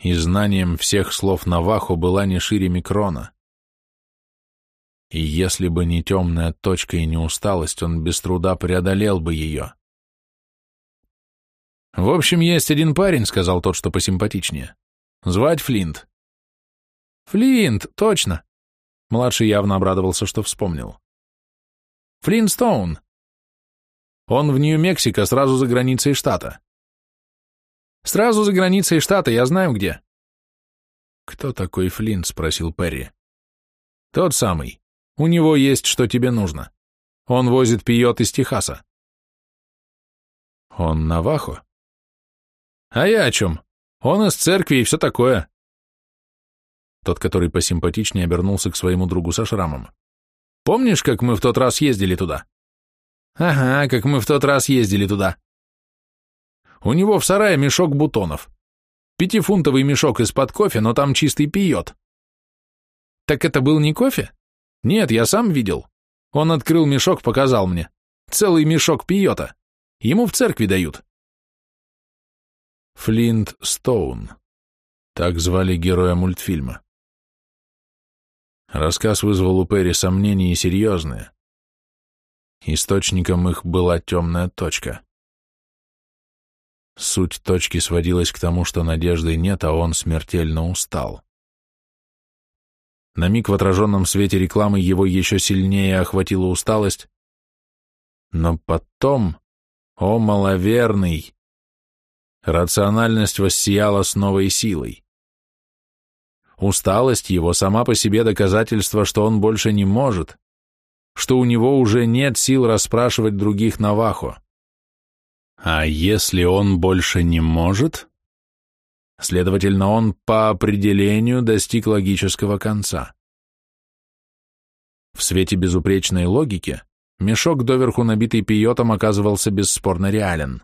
и знанием всех слов Наваху была не шире микрона. И если бы не темная точка и не усталость, он без труда преодолел бы ее. «В общем, есть один парень», — сказал тот, что посимпатичнее. «Звать Флинт». «Флинт, точно!» Младший явно обрадовался, что вспомнил. «Флинт Стоун. Он в Нью-Мексико, сразу за границей штата. Сразу за границей штата, я знаю где». «Кто такой Флинн?» — спросил Перри. «Тот самый. У него есть, что тебе нужно. Он возит пиот из Техаса». «Он Навахо?» «А я о чем? Он из церкви и все такое». Тот, который посимпатичнее, обернулся к своему другу со шрамом. «Помнишь, как мы в тот раз ездили туда?» «Ага, как мы в тот раз ездили туда. У него в сарае мешок бутонов. Пятифунтовый мешок из-под кофе, но там чистый пьет. Так это был не кофе? Нет, я сам видел. Он открыл мешок, показал мне. Целый мешок пьета. Ему в церкви дают. Флинт Стоун. Так звали героя мультфильма. Рассказ вызвал у Перри сомнения и серьезные. Источником их была темная точка. Суть точки сводилась к тому, что надежды нет, а он смертельно устал. На миг в отраженном свете рекламы его еще сильнее охватила усталость, но потом, о маловерный, рациональность воссияла с новой силой. Усталость его сама по себе доказательство, что он больше не может, что у него уже нет сил расспрашивать других Навахо. А если он больше не может? Следовательно, он по определению достиг логического конца. В свете безупречной логики мешок, доверху набитый пиотом, оказывался бесспорно реален.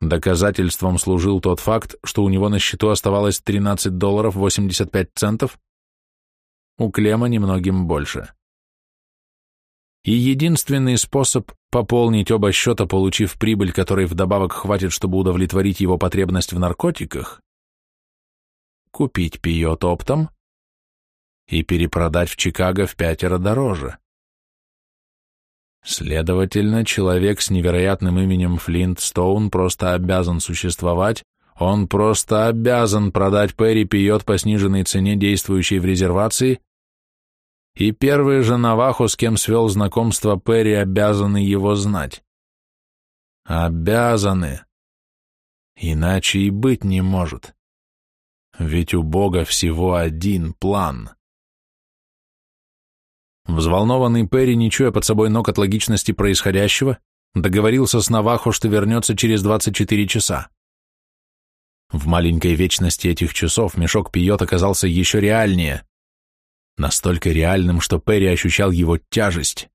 Доказательством служил тот факт, что у него на счету оставалось 13 долларов 85 центов, у Клема немногим больше. И единственный способ пополнить оба счета, получив прибыль, которой вдобавок хватит, чтобы удовлетворить его потребность в наркотиках, купить пиот оптом и перепродать в Чикаго в пятеро дороже. Следовательно, человек с невероятным именем Флинт Стоун просто обязан существовать, он просто обязан продать Перри пиот по сниженной цене, действующей в резервации, и первые же Навахо, с кем свел знакомство Перри, обязаны его знать. Обязаны. Иначе и быть не может. Ведь у Бога всего один план. Взволнованный Перри, не чуя под собой ног от логичности происходящего, договорился с Навахо, что вернется через 24 часа. В маленькой вечности этих часов мешок пиот оказался еще реальнее — настолько реальным, что Перри ощущал его тяжесть,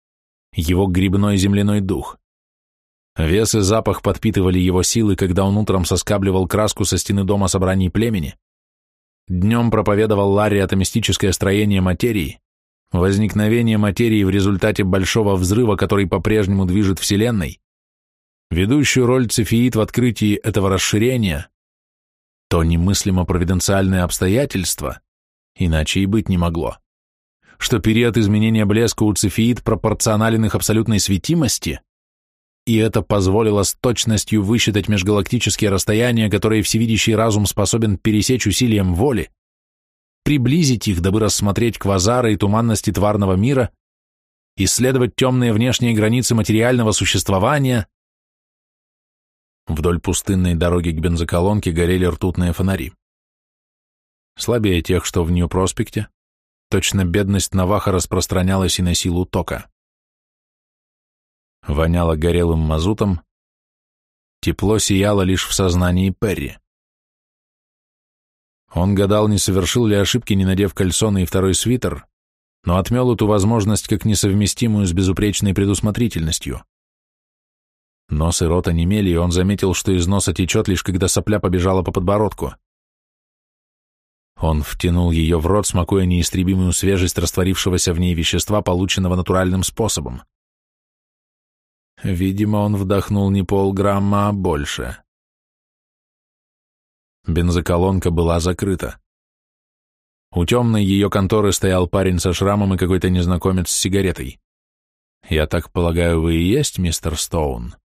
его грибной земляной дух. Вес и запах подпитывали его силы, когда он утром соскабливал краску со стены дома собраний племени, днем проповедовал Ларри атомистическое строение материи, возникновение материи в результате большого взрыва, который по-прежнему движет Вселенной, ведущую роль цефеид в открытии этого расширения, то немыслимо провиденциальное обстоятельство, иначе и быть не могло что период изменения блеска у цефеид пропорционален их абсолютной светимости, и это позволило с точностью высчитать межгалактические расстояния, которые всевидящий разум способен пересечь усилием воли, приблизить их, дабы рассмотреть квазары и туманности тварного мира, исследовать темные внешние границы материального существования. Вдоль пустынной дороги к бензоколонке горели ртутные фонари. Слабее тех, что в Нью-Проспекте, Точно бедность Наваха распространялась и на силу тока. Воняло горелым мазутом, тепло сияло лишь в сознании Перри. Он гадал, не совершил ли ошибки, не надев кальсоны и второй свитер, но отмел эту возможность как несовместимую с безупречной предусмотрительностью. Нос и рот онемели, и он заметил, что из носа течет лишь когда сопля побежала по подбородку. Он втянул ее в рот, смакуя неистребимую свежесть растворившегося в ней вещества, полученного натуральным способом. Видимо, он вдохнул не полграмма, а больше. Бензоколонка была закрыта. У темной ее конторы стоял парень со шрамом и какой-то незнакомец с сигаретой. «Я так полагаю, вы и есть мистер Стоун?»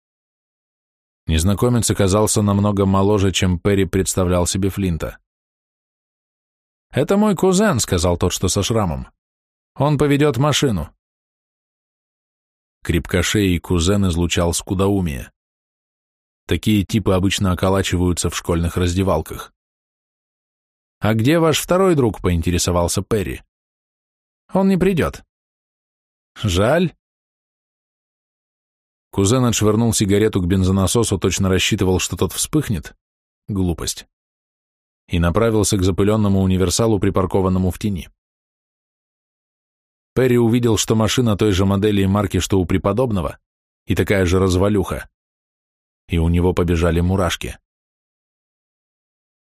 Незнакомец оказался намного моложе, чем Перри представлял себе Флинта. «Это мой кузен», — сказал тот, что со шрамом. «Он поведет машину». Крепкошей кузен излучал скудоумие. Такие типы обычно околачиваются в школьных раздевалках. «А где ваш второй друг?» — поинтересовался Перри. «Он не придет». «Жаль». Кузен отшвырнул сигарету к бензонасосу, точно рассчитывал, что тот вспыхнет. Глупость и направился к запыленному универсалу, припаркованному в тени. Перри увидел, что машина той же модели и марки, что у преподобного, и такая же развалюха. И у него побежали мурашки.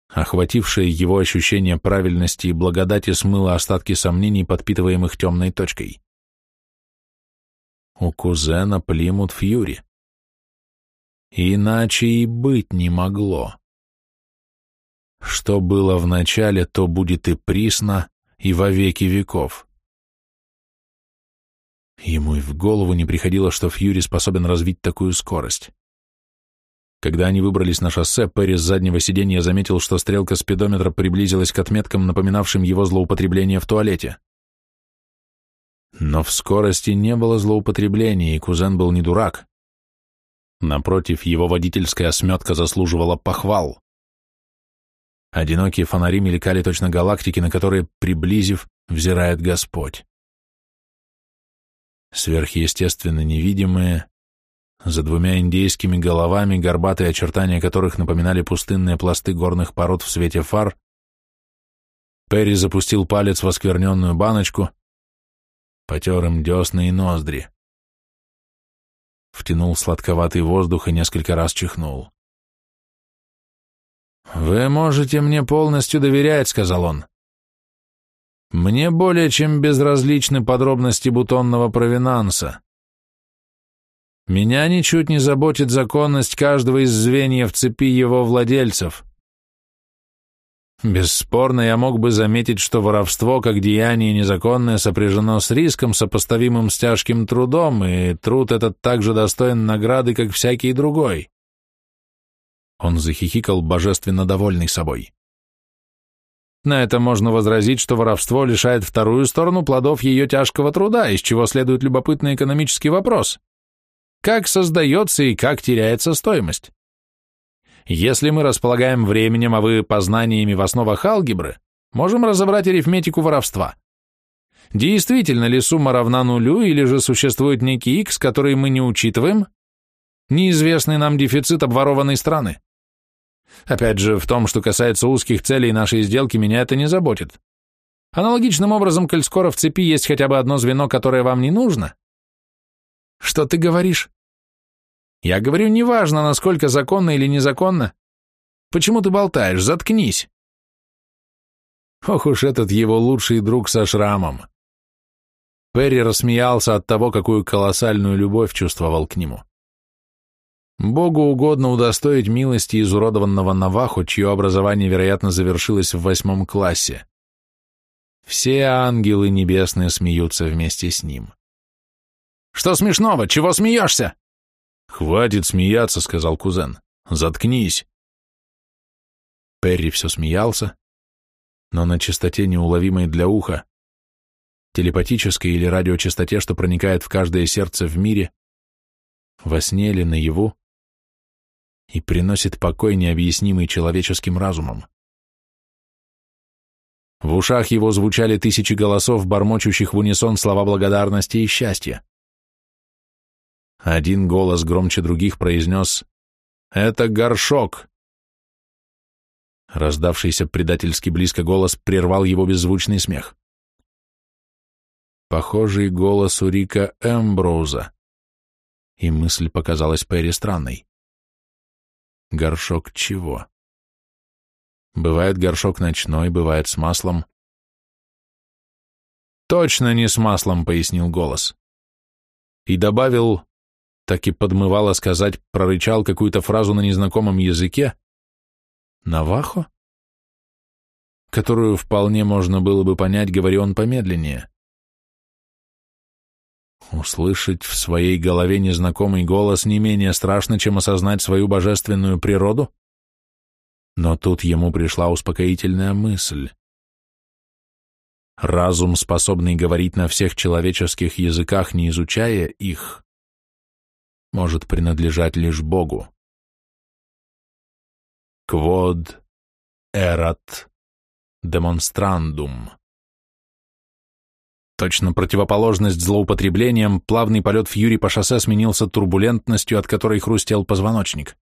Охватившее его ощущение правильности и благодати смыло остатки сомнений, подпитываемых темной точкой. У кузена Плимут Фьюри. Иначе и быть не могло. Что было в начале, то будет и присно, и во веки веков. Ему и в голову не приходило, что Фьюри способен развить такую скорость. Когда они выбрались на шоссе, Перри с заднего сиденья заметил, что стрелка спидометра приблизилась к отметкам, напоминавшим его злоупотребление в туалете. Но в скорости не было злоупотребления, и кузен был не дурак. Напротив, его водительская осметка заслуживала похвал. Одинокие фонари мелькали точно галактики, на которые, приблизив, взирает Господь. Сверхъестественно невидимые, за двумя индейскими головами, горбатые очертания которых напоминали пустынные пласты горных пород в свете фар, Перри запустил палец в оскверненную баночку, потер им десны и ноздри. Втянул сладковатый воздух и несколько раз чихнул. «Вы можете мне полностью доверять», — сказал он. «Мне более чем безразличны подробности бутонного провинанса. Меня ничуть не заботит законность каждого из звеньев цепи его владельцев. Бесспорно, я мог бы заметить, что воровство как деяние незаконное сопряжено с риском, сопоставимым с тяжким трудом, и труд этот также достоин награды, как всякий другой». Он захихикал, божественно довольный собой. На это можно возразить, что воровство лишает вторую сторону плодов ее тяжкого труда, из чего следует любопытный экономический вопрос. Как создается и как теряется стоимость? Если мы располагаем временем, а вы познаниями в основах алгебры, можем разобрать арифметику воровства. Действительно ли сумма равна нулю, или же существует некий x, который мы не учитываем? Неизвестный нам дефицит обворованной страны. Опять же, в том, что касается узких целей нашей сделки, меня это не заботит. Аналогичным образом, коль скоро в цепи есть хотя бы одно звено, которое вам не нужно. Что ты говоришь? Я говорю, неважно, насколько законно или незаконно. Почему ты болтаешь? Заткнись. Ох уж этот его лучший друг со шрамом. Перри рассмеялся от того, какую колоссальную любовь чувствовал к нему. Богу угодно удостоить милости изуродованного Наваху, чье образование, вероятно, завершилось в восьмом классе. Все ангелы небесные смеются вместе с ним. «Что смешного? Чего смеешься?» «Хватит смеяться», — сказал кузен. «Заткнись». Перри все смеялся, но на частоте, неуловимой для уха, телепатической или радиочастоте, что проникает в каждое сердце в мире, во сне или наяву, и приносит покой необъяснимый человеческим разумом. В ушах его звучали тысячи голосов, бормочущих в унисон слова благодарности и счастья. Один голос громче других произнес «Это горшок!». Раздавшийся предательски близко голос прервал его беззвучный смех. Похожий голос у Рика Эмброуза. И мысль показалась Перри странной горшок чего. Бывает горшок ночной, бывает с маслом. «Точно не с маслом», — пояснил голос. И добавил, так и подмывало сказать, прорычал какую-то фразу на незнакомом языке. «Навахо?» Которую вполне можно было бы понять, говори он помедленнее. Услышать в своей голове незнакомый голос не менее страшно, чем осознать свою божественную природу? Но тут ему пришла успокоительная мысль. Разум, способный говорить на всех человеческих языках, не изучая их, может принадлежать лишь Богу. Квод эрат демонстрандум. Точно противоположность злоупотреблениям, плавный полет Фьюри по шоссе сменился турбулентностью, от которой хрустел позвоночник.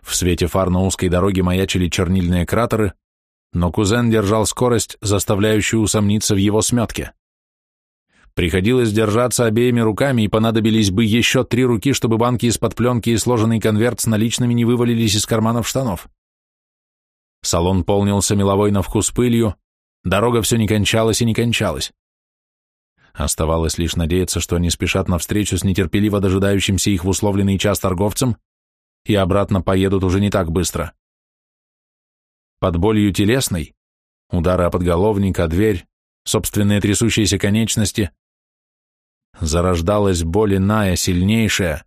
В свете фар на узкой дороге маячили чернильные кратеры, но кузен держал скорость, заставляющую усомниться в его сметке. Приходилось держаться обеими руками, и понадобились бы еще три руки, чтобы банки из-под пленки и сложенный конверт с наличными не вывалились из карманов штанов. Салон полнился меловой на вкус пылью, дорога все не кончалась и не кончалась. Оставалось лишь надеяться, что они спешат навстречу с нетерпеливо дожидающимся их в условленный час торговцем и обратно поедут уже не так быстро. Под болью телесной, удары о подголовник, о дверь, собственные трясущиеся конечности, зарождалась боль иная, сильнейшая,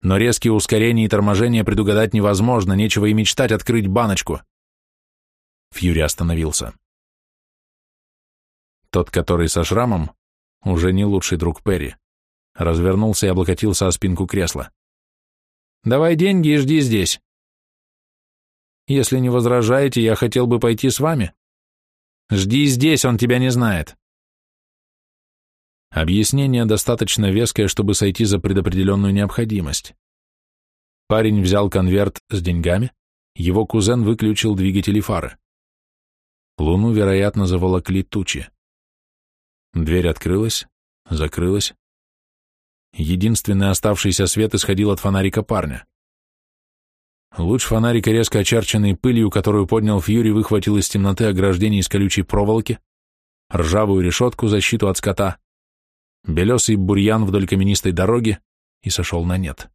но резкие ускорения и торможения предугадать невозможно, нечего и мечтать открыть баночку. Фьюри остановился. Тот, который со шрамом, уже не лучший друг Перри, развернулся и облокотился о спинку кресла. «Давай деньги и жди здесь». «Если не возражаете, я хотел бы пойти с вами». «Жди здесь, он тебя не знает». Объяснение достаточно веское, чтобы сойти за предопределенную необходимость. Парень взял конверт с деньгами, его кузен выключил двигатели фары. Луну, вероятно, заволокли тучи. Дверь открылась, закрылась. Единственный оставшийся свет исходил от фонарика парня. Луч фонарика, резко очерченный пылью, которую поднял Фьюри, выхватил из темноты ограждение из колючей проволоки, ржавую решетку, защиту от скота, белесый бурьян вдоль каменистой дороги и сошел на нет.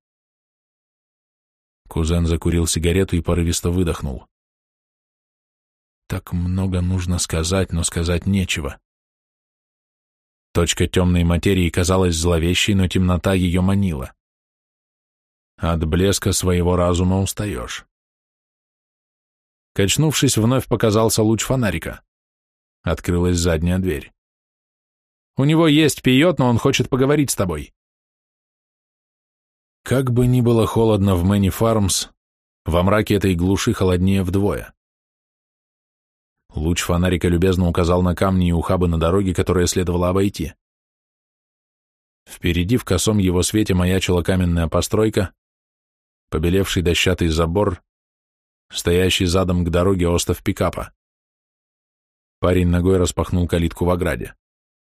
Кузен закурил сигарету и порывисто выдохнул. Так много нужно сказать, но сказать нечего. Точка темной материи казалась зловещей, но темнота ее манила. От блеска своего разума устаешь. Качнувшись, вновь показался луч фонарика. Открылась задняя дверь. «У него есть пиет, но он хочет поговорить с тобой». Как бы ни было холодно в Мэнни Фармс, во мраке этой глуши холоднее вдвое. Луч фонарика любезно указал на камни и ухабы на дороге, которые следовало обойти. Впереди в косом его свете маячила каменная постройка, побелевший дощатый забор, стоящий задом к дороге остов пикапа. Парень ногой распахнул калитку в ограде.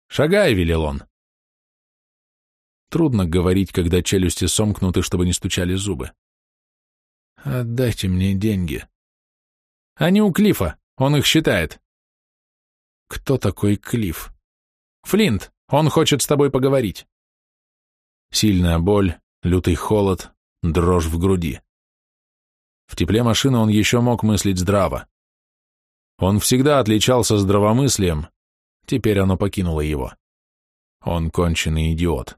«Шагай!» — велел он. Трудно говорить, когда челюсти сомкнуты, чтобы не стучали зубы. «Отдайте мне деньги». «Они у Клифа. Он их считает. Кто такой Клифф? Флинт, он хочет с тобой поговорить. Сильная боль, лютый холод, дрожь в груди. В тепле машины он еще мог мыслить здраво. Он всегда отличался здравомыслием, теперь оно покинуло его. Он конченый идиот.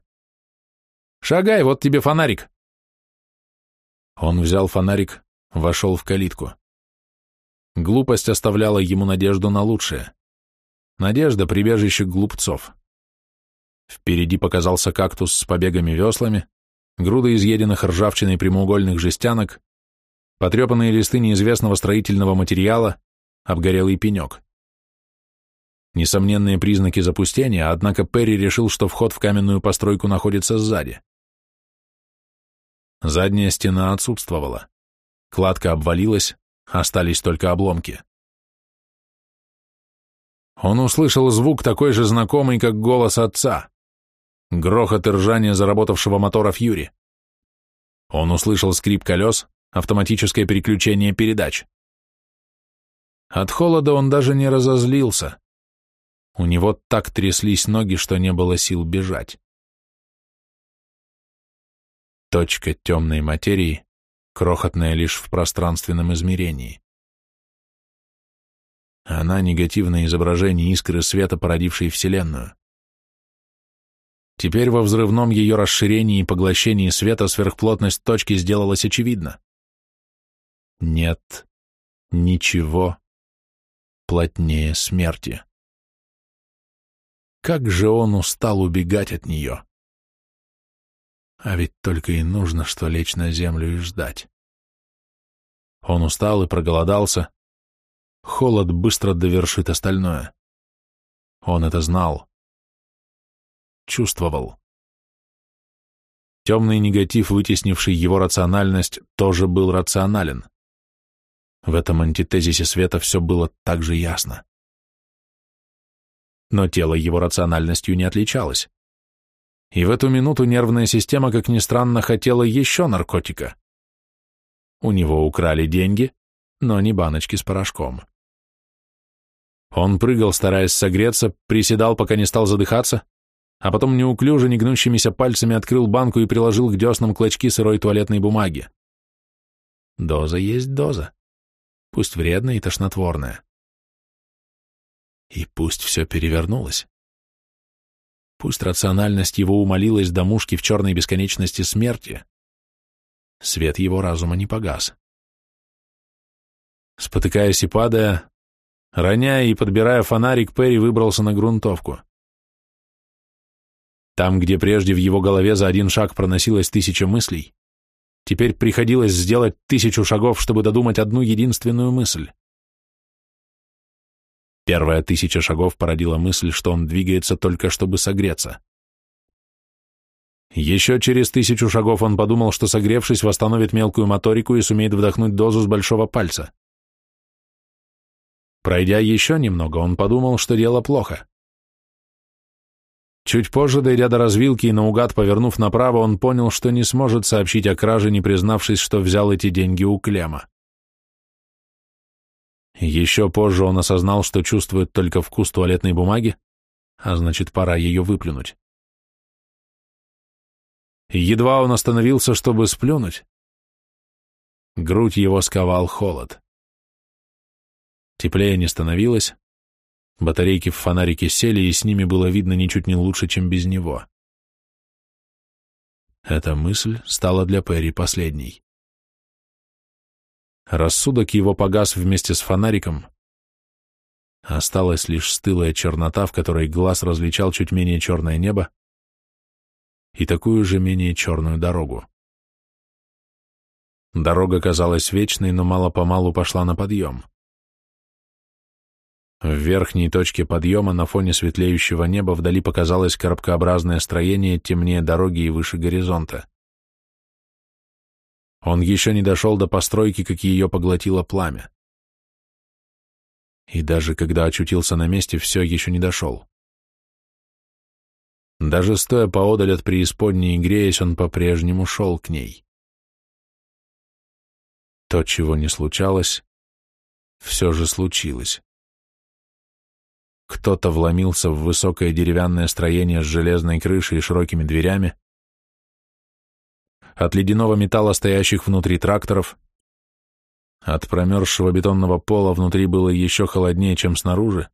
«Шагай, вот тебе фонарик!» Он взял фонарик, вошел в калитку. Глупость оставляла ему надежду на лучшее. Надежда — прибежище глупцов. Впереди показался кактус с побегами-веслами, груда изъеденных ржавчиной прямоугольных жестянок, потрепанные листы неизвестного строительного материала, обгорелый пенек. Несомненные признаки запустения, однако Перри решил, что вход в каменную постройку находится сзади. Задняя стена отсутствовала. Кладка обвалилась, Остались только обломки. Он услышал звук такой же знакомый, как голос отца. Грохот и ржание заработавшего мотора Фьюри. Он услышал скрип колес, автоматическое переключение передач. От холода он даже не разозлился. У него так тряслись ноги, что не было сил бежать. Точка темной материи крохотная лишь в пространственном измерении. Она — негативное изображение искры света, породившей Вселенную. Теперь во взрывном ее расширении и поглощении света сверхплотность точки сделалась очевидна. Нет ничего плотнее смерти. Как же он устал убегать от нее! А ведь только и нужно, что лечь на землю и ждать. Он устал и проголодался. Холод быстро довершит остальное. Он это знал. Чувствовал. Темный негатив, вытеснивший его рациональность, тоже был рационален. В этом антитезисе света все было так же ясно. Но тело его рациональностью не отличалось. И в эту минуту нервная система, как ни странно, хотела еще наркотика. У него украли деньги, но не баночки с порошком. Он прыгал, стараясь согреться, приседал, пока не стал задыхаться, а потом неуклюже, негнущимися пальцами открыл банку и приложил к деснам клочки сырой туалетной бумаги. Доза есть доза, пусть вредная и тошнотворная. И пусть все перевернулось. Пусть рациональность его умолилась до мушки в черной бесконечности смерти. Свет его разума не погас. Спотыкаясь и падая, роняя и подбирая фонарик, Перри выбрался на грунтовку. Там, где прежде в его голове за один шаг проносилось тысяча мыслей, теперь приходилось сделать тысячу шагов, чтобы додумать одну единственную мысль. Первая тысяча шагов породила мысль, что он двигается только чтобы согреться. Еще через тысячу шагов он подумал, что согревшись, восстановит мелкую моторику и сумеет вдохнуть дозу с большого пальца. Пройдя еще немного, он подумал, что дело плохо. Чуть позже, дойдя до развилки и наугад повернув направо, он понял, что не сможет сообщить о краже, не признавшись, что взял эти деньги у Клема. Еще позже он осознал, что чувствует только вкус туалетной бумаги, а значит, пора ее выплюнуть. Едва он остановился, чтобы сплюнуть, грудь его сковал холод. Теплее не становилось, батарейки в фонарике сели, и с ними было видно ничуть не лучше, чем без него. Эта мысль стала для Перри последней. Рассудок его погас вместе с фонариком. Осталась лишь стылая чернота, в которой глаз различал чуть менее черное небо и такую же менее черную дорогу. Дорога казалась вечной, но мало-помалу пошла на подъем. В верхней точке подъема на фоне светлеющего неба вдали показалось коробкообразное строение темнее дороги и выше горизонта. Он еще не дошел до постройки, как ее поглотило пламя. И даже когда очутился на месте, все еще не дошел. Даже стоя поодаль от преисподней и греясь, он по-прежнему шел к ней. То, чего не случалось, все же случилось. Кто-то вломился в высокое деревянное строение с железной крышей и широкими дверями, от ледяного металла, стоящих внутри тракторов. От промерзшего бетонного пола внутри было еще холоднее, чем снаружи.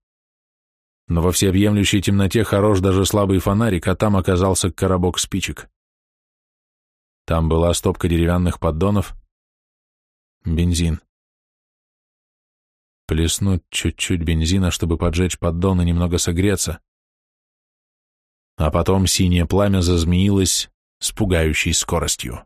Но во всеобъемлющей темноте хорош даже слабый фонарик, а там оказался коробок спичек. Там была стопка деревянных поддонов. Бензин. Плеснуть чуть-чуть бензина, чтобы поджечь поддон и немного согреться. А потом синее пламя зазмеилось с пугающей скоростью.